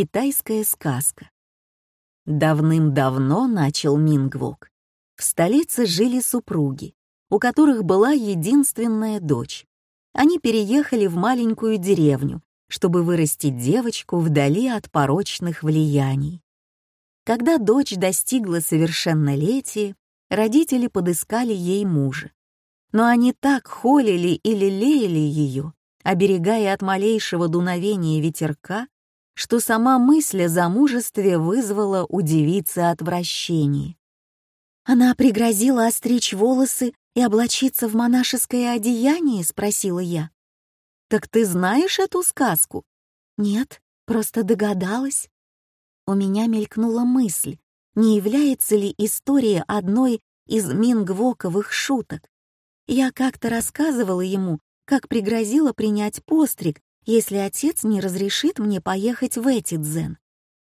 Китайская сказка. Давным-давно начал Мингвок. В столице жили супруги, у которых была единственная дочь. Они переехали в маленькую деревню, чтобы вырастить девочку вдали от порочных влияний. Когда дочь достигла совершеннолетия, родители подыскали ей мужа. Но они так холили и лелеяли ее, оберегая от малейшего дуновения ветерка, что сама мысль о замужестве вызвала у девицы отвращение. «Она пригрозила остричь волосы и облачиться в монашеское одеяние?» — спросила я. «Так ты знаешь эту сказку?» «Нет, просто догадалась». У меня мелькнула мысль, не является ли история одной из мингвоковых шуток. Я как-то рассказывала ему, как пригрозила принять постриг если отец не разрешит мне поехать в эти дзен.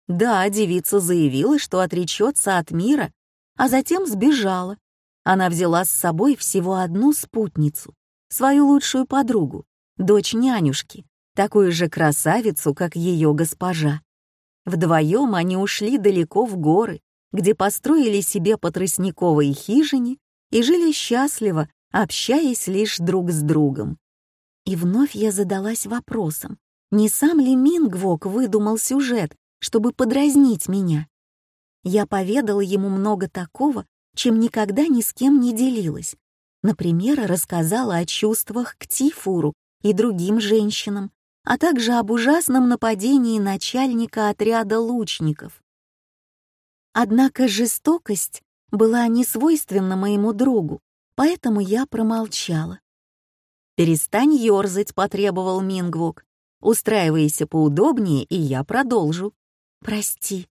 Да, девица заявила, что отречется от мира, а затем сбежала. Она взяла с собой всего одну спутницу, свою лучшую подругу, дочь нянюшки, такую же красавицу, как ее госпожа. Вдвоем они ушли далеко в горы, где построили себе по тростниковой хижине и жили счастливо, общаясь лишь друг с другом. И вновь я задалась вопросом, не сам ли Мингвок выдумал сюжет, чтобы подразнить меня? Я поведала ему много такого, чем никогда ни с кем не делилась. Например, рассказала о чувствах к Тифуру и другим женщинам, а также об ужасном нападении начальника отряда лучников. Однако жестокость была не свойственна моему другу, поэтому я промолчала. «Перестань ёрзать», — потребовал Мингвук. «Устраивайся поудобнее, и я продолжу». «Прости».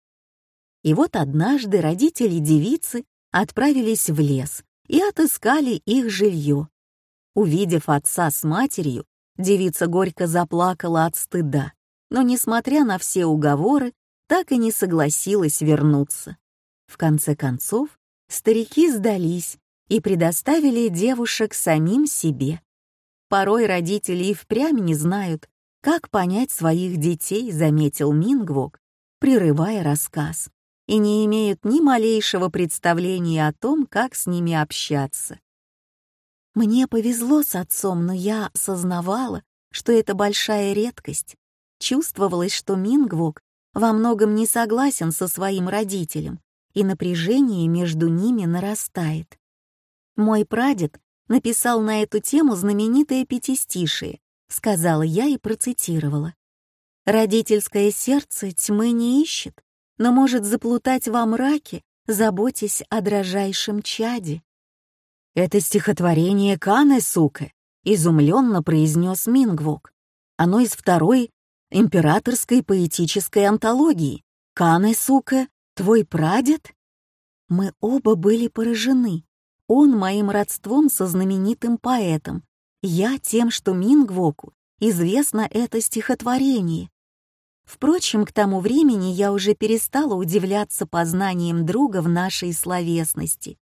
И вот однажды родители девицы отправились в лес и отыскали их жилье. Увидев отца с матерью, девица горько заплакала от стыда, но, несмотря на все уговоры, так и не согласилась вернуться. В конце концов, старики сдались и предоставили девушек самим себе. Порой родители и впрямь не знают, как понять своих детей, заметил Мингвок, прерывая рассказ, и не имеют ни малейшего представления о том, как с ними общаться. Мне повезло с отцом, но я осознавала, что это большая редкость. Чувствовалось, что Мингвок во многом не согласен со своим родителем, и напряжение между ними нарастает. Мой прадед написал на эту тему знаменитое пятистишие, сказала я и процитировала. «Родительское сердце тьмы не ищет, но может заплутать во мраке, заботясь о дрожайшем чаде». «Это стихотворение Каны, сука», — изумленно произнес Мингвок. «Оно из второй императорской поэтической антологии. Каны, сука, твой прадед?» Мы оба были поражены. Он моим родством со знаменитым поэтом, я тем, что Мингвоку известно это стихотворение. Впрочем, к тому времени я уже перестала удивляться познанием друга в нашей словесности.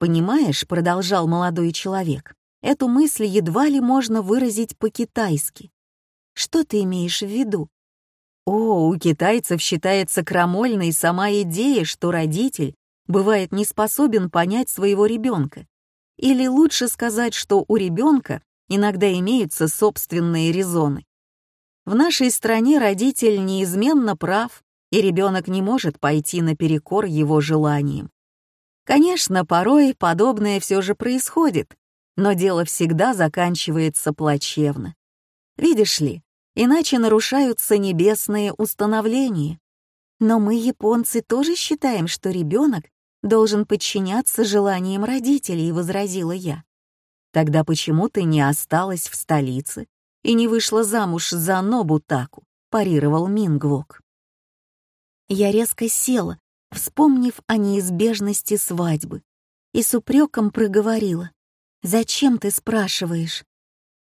«Понимаешь», — продолжал молодой человек, «эту мысль едва ли можно выразить по-китайски. Что ты имеешь в виду?» «О, у китайцев считается крамольной сама идея, что родитель бывает не способен понять своего ребенка. Или лучше сказать, что у ребенка иногда имеются собственные резоны. В нашей стране родитель неизменно прав, и ребенок не может пойти наперекор его желаниям. Конечно, порой подобное все же происходит, но дело всегда заканчивается плачевно. Видишь ли, иначе нарушаются небесные установления. Но мы, японцы, тоже считаем, что ребенок должен подчиняться желаниям родителей, возразила я. Тогда почему ты не осталась в столице и не вышла замуж за Нобутаку? парировал Мингвок. Я резко села, вспомнив о неизбежности свадьбы, и с упреком проговорила. «Зачем ты спрашиваешь?»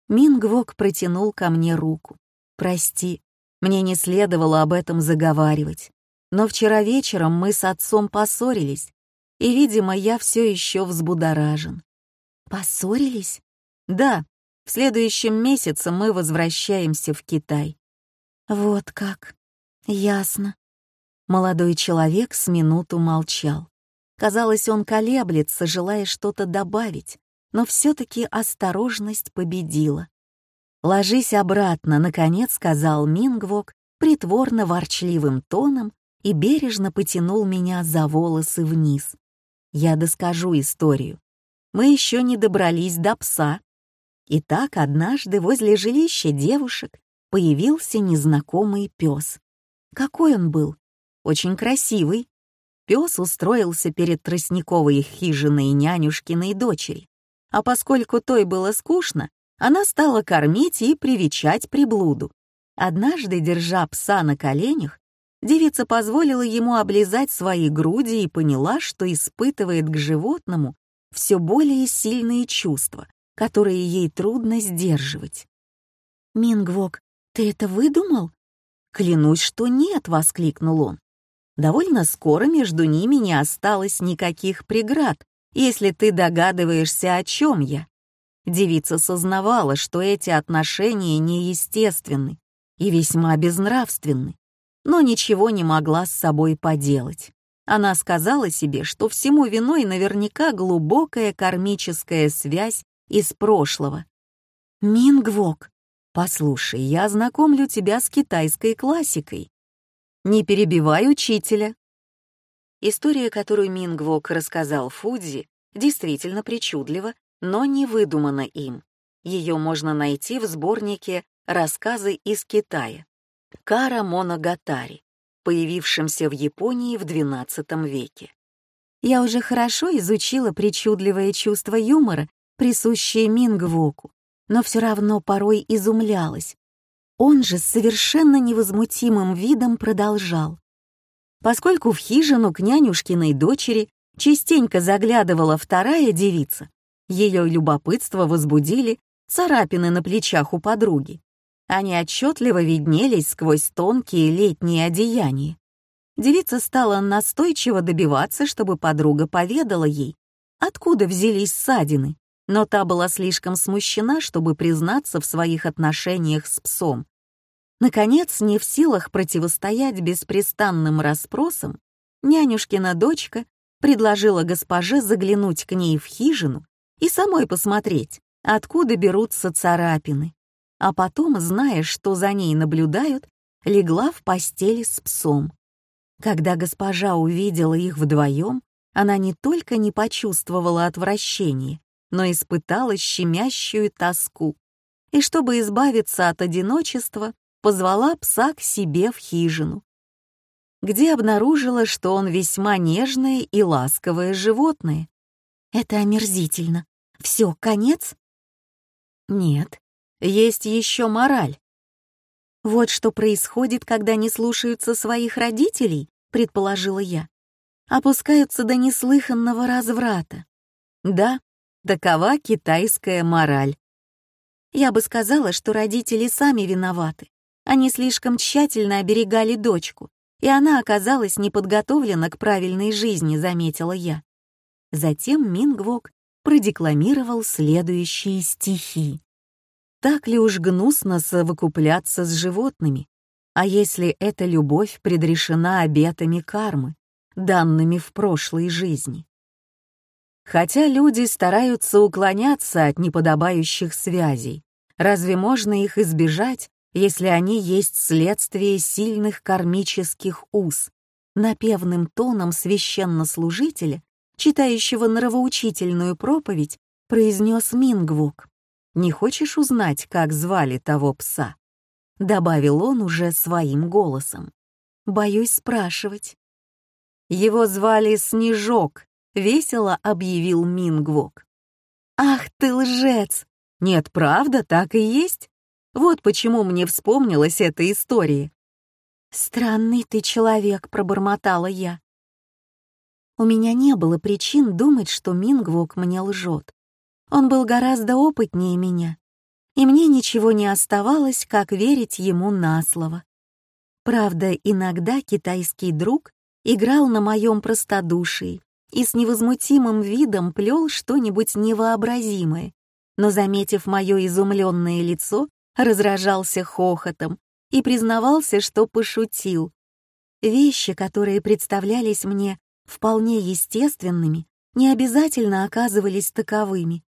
Мингвок протянул ко мне руку. «Прости, мне не следовало об этом заговаривать. Но вчера вечером мы с отцом поссорились, и, видимо, я все еще взбудоражен. Поссорились? Да, в следующем месяце мы возвращаемся в Китай. Вот как. «Ясно». Молодой человек с минуту молчал. Казалось, он колеблется, желая что-то добавить, но все-таки осторожность победила. «Ложись обратно», — наконец сказал Мингвок притворно ворчливым тоном и бережно потянул меня за волосы вниз. Я доскажу историю. Мы еще не добрались до пса. Итак, однажды возле жилища девушек появился незнакомый пес. Какой он был? Очень красивый. Пес устроился перед тростниковой хижиной нянюшкиной дочери. А поскольку той было скучно, она стала кормить и привечать приблуду. Однажды, держа пса на коленях, девица позволила ему облизать свои груди и поняла, что испытывает к животному все более сильные чувства, которые ей трудно сдерживать. «Мингвок, ты это выдумал?» «Клянусь, что нет!» — воскликнул он. Довольно скоро между ними не осталось никаких преград, если ты догадываешься, о чем я. Девица сознавала, что эти отношения неестественны, и весьма безнравственны, но ничего не могла с собой поделать. Она сказала себе, что всему виной наверняка глубокая кармическая связь из прошлого. «Мингвок, послушай, я знакомлю тебя с китайской классикой. Не перебивай учителя». История, которую Мингвок рассказал Фудзи, действительно причудлива, но не выдумана им. Ее можно найти в сборнике рассказы из Китая, Кара Моногатари, появившемся в Японии в XII веке. Я уже хорошо изучила причудливое чувство юмора, присущее Мингвоку, но все равно порой изумлялась. Он же с совершенно невозмутимым видом продолжал. Поскольку в хижину к нянюшкиной дочери частенько заглядывала вторая девица, ее любопытство возбудили царапины на плечах у подруги. Они отчетливо виднелись сквозь тонкие летние одеяния. Девица стала настойчиво добиваться, чтобы подруга поведала ей, откуда взялись ссадины, но та была слишком смущена, чтобы признаться в своих отношениях с псом. Наконец, не в силах противостоять беспрестанным расспросам, нянюшкина дочка предложила госпоже заглянуть к ней в хижину и самой посмотреть, откуда берутся царапины а потом, зная, что за ней наблюдают, легла в постели с псом. Когда госпожа увидела их вдвоем, она не только не почувствовала отвращения, но испытала щемящую тоску. И чтобы избавиться от одиночества, позвала пса к себе в хижину, где обнаружила, что он весьма нежное и ласковое животное. «Это омерзительно. Все, конец?» «Нет, есть еще мораль. Вот что происходит, когда не слушаются своих родителей, предположила я. Опускаются до неслыханного разврата. Да, такова китайская мораль. Я бы сказала, что родители сами виноваты. Они слишком тщательно оберегали дочку, и она оказалась неподготовлена к правильной жизни, заметила я. Затем Мингвок продекламировал следующие стихи. Так ли уж гнусно совокупляться с животными? А если эта любовь предрешена обетами кармы, данными в прошлой жизни? Хотя люди стараются уклоняться от неподобающих связей, разве можно их избежать, если они есть следствие сильных кармических уз? Напевным тоном священнослужителя, читающего нравоучительную проповедь, произнес Мингвук. Не хочешь узнать, как звали того пса?» Добавил он уже своим голосом. «Боюсь спрашивать». «Его звали Снежок», — весело объявил Мингвок. «Ах ты лжец! Нет, правда, так и есть. Вот почему мне вспомнилась эта история». «Странный ты человек», — пробормотала я. У меня не было причин думать, что Мингвок мне лжет. Он был гораздо опытнее меня, и мне ничего не оставалось, как верить ему на слово. Правда, иногда китайский друг играл на моем простодушии и с невозмутимым видом плел что-нибудь невообразимое, но, заметив мое изумленное лицо, разражался хохотом и признавался, что пошутил, Вещи, которые представлялись мне вполне естественными, не обязательно оказывались таковыми.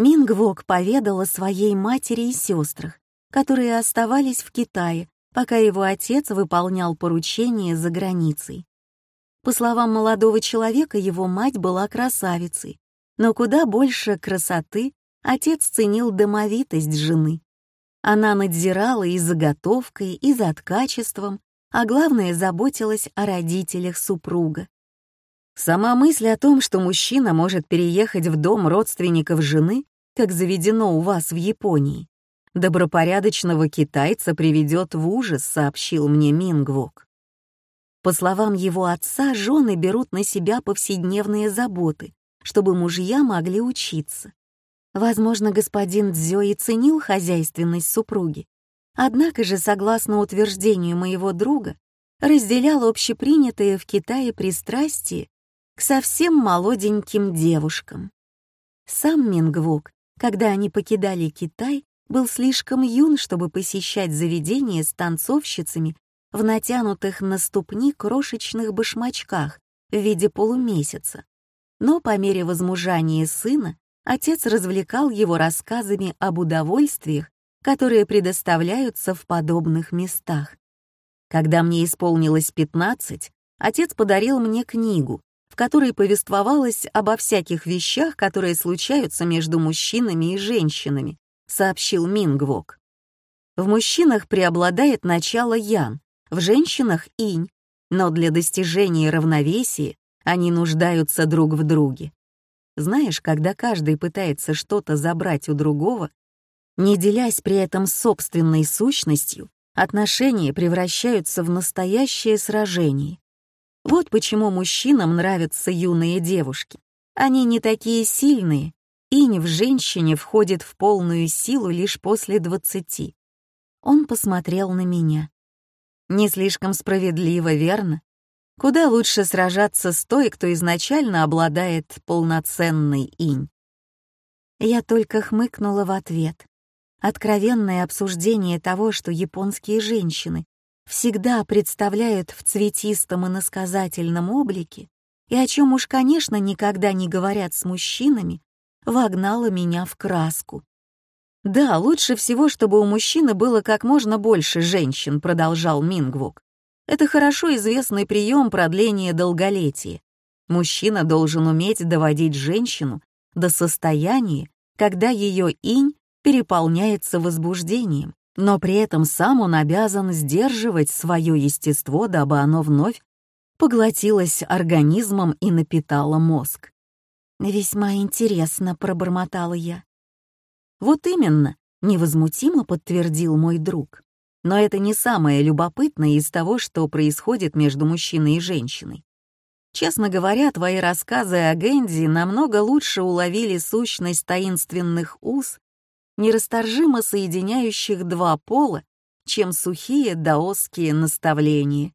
Мингвок поведала своей матери и сестрах, которые оставались в Китае, пока его отец выполнял поручения за границей. По словам молодого человека, его мать была красавицей, но куда больше красоты отец ценил домовитость жены. Она надзирала и за готовкой, и за ткачеством, а главное, заботилась о родителях супруга. Сама мысль о том, что мужчина может переехать в дом родственников жены, как заведено у вас в Японии, добропорядочного китайца приведет в ужас, сообщил мне Мингвок. По словам его отца, жены берут на себя повседневные заботы, чтобы мужья могли учиться. Возможно, господин Дзё и ценил хозяйственность супруги, однако же, согласно утверждению моего друга, разделял общепринятые в Китае пристрастие к совсем молоденьким девушкам. Сам Мингвук, когда они покидали Китай, был слишком юн, чтобы посещать заведения с танцовщицами в натянутых на ступни крошечных башмачках в виде полумесяца. Но по мере возмужания сына отец развлекал его рассказами об удовольствиях, которые предоставляются в подобных местах. Когда мне исполнилось 15, отец подарил мне книгу, которой повествовалось обо всяких вещах, которые случаются между мужчинами и женщинами, сообщил Мингвок. В мужчинах преобладает начало ян, в женщинах инь, но для достижения равновесия они нуждаются друг в друге. Знаешь, когда каждый пытается что-то забрать у другого, не делясь при этом собственной сущностью, отношения превращаются в настоящее сражение. Вот почему мужчинам нравятся юные девушки. Они не такие сильные, Инь в женщине входит в полную силу лишь после двадцати. Он посмотрел на меня. Не слишком справедливо, верно? Куда лучше сражаться с той, кто изначально обладает полноценной инь. Я только хмыкнула в ответ. Откровенное обсуждение того, что японские женщины всегда представляют в цветистом и насказательном облике, и о чем уж, конечно, никогда не говорят с мужчинами, вогнала меня в краску. «Да, лучше всего, чтобы у мужчины было как можно больше женщин», — продолжал Мингвук. «Это хорошо известный прием продления долголетия. Мужчина должен уметь доводить женщину до состояния, когда ее инь переполняется возбуждением, но при этом сам он обязан сдерживать свое естество, дабы оно вновь поглотилось организмом и напитало мозг. «Весьма интересно», — пробормотала я. «Вот именно», — невозмутимо подтвердил мой друг. «Но это не самое любопытное из того, что происходит между мужчиной и женщиной. Честно говоря, твои рассказы о Гэнди намного лучше уловили сущность таинственных уз, нерасторжимо соединяющих два пола, чем сухие даосские наставления.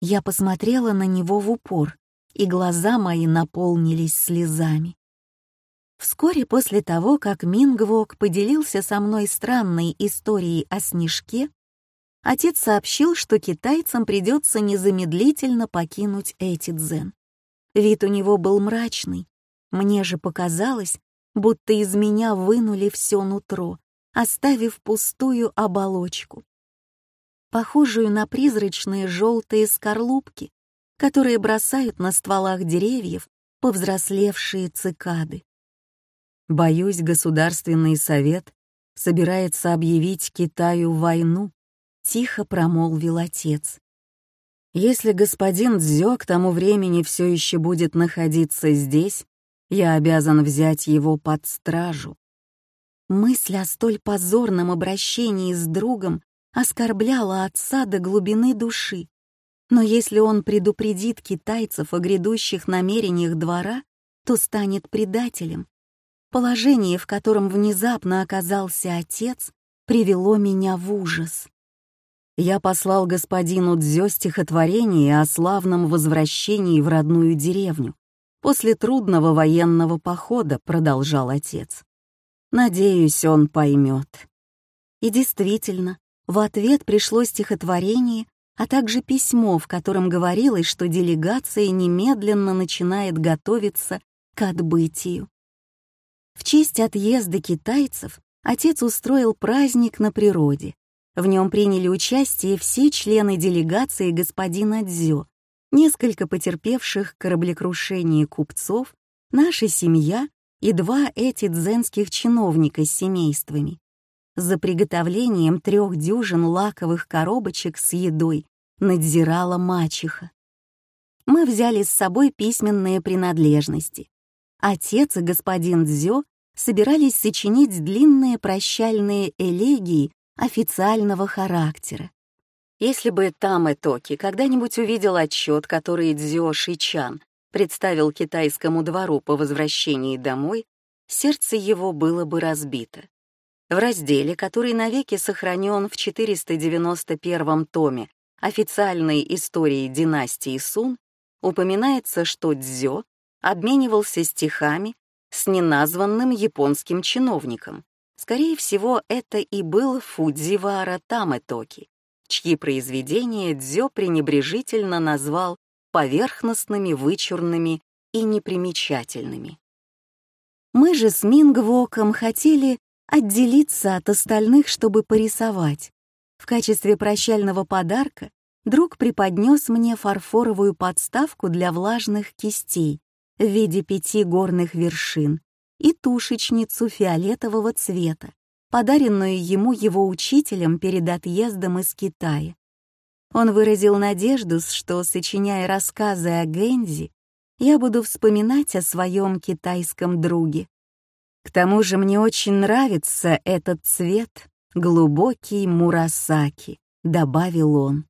Я посмотрела на него в упор и глаза мои наполнились слезами. Вскоре после того, как Мингвок поделился со мной странной историей о снежке, отец сообщил, что китайцам придется незамедлительно покинуть Этидзен. Вид у него был мрачный. Мне же показалось, будто из меня вынули все нутро, оставив пустую оболочку, похожую на призрачные желтые скорлупки, которые бросают на стволах деревьев повзрослевшие цикады. Боюсь, Государственный совет собирается объявить Китаю войну, тихо промолвил отец. Если господин Дзё к тому времени все еще будет находиться здесь, я обязан взять его под стражу. Мысль о столь позорном обращении с другом оскорбляла отца до глубины души. Но если он предупредит китайцев о грядущих намерениях двора, то станет предателем. Положение, в котором внезапно оказался отец, привело меня в ужас. Я послал господину Дзё стихотворение о славном возвращении в родную деревню после трудного военного похода, продолжал отец. Надеюсь, он поймет. И действительно, в ответ пришло стихотворение, а также письмо, в котором говорилось, что делегация немедленно начинает готовиться к отбытию. В честь отъезда китайцев отец устроил праздник на природе. В нем приняли участие все члены делегации господина Дзё, несколько потерпевших кораблекрушение купцов, наша семья и два эти дзенских чиновника с семействами. За приготовлением трех дюжин лаковых коробочек с едой надзирала мачеха. Мы взяли с собой письменные принадлежности. Отец и господин Дзё собирались сочинить длинные прощальные элегии официального характера. Если бы Таме Токи когда-нибудь увидел отчет, который Дзё Шичан представил китайскому двору по возвращении домой, сердце его было бы разбито. В разделе, который навеки сохранен в 491 томе официальной истории династии Сун, упоминается, что Дзё обменивался стихами с неназванным японским чиновником. Скорее всего, это и был Фудзивара Таметоки, чьи произведения Дзё пренебрежительно назвал поверхностными, вычурными и непримечательными. Мы же с Мингвоком хотели отделиться от остальных, чтобы порисовать. В качестве прощального подарка друг преподнес мне фарфоровую подставку для влажных кистей в виде пяти горных вершин и тушечницу фиолетового цвета, подаренную ему его учителем перед отъездом из Китая. Он выразил надежду, что, сочиняя рассказы о Гэнзи, я буду вспоминать о своем китайском друге. К тому же мне очень нравится этот цвет, глубокий мурасаки, добавил он.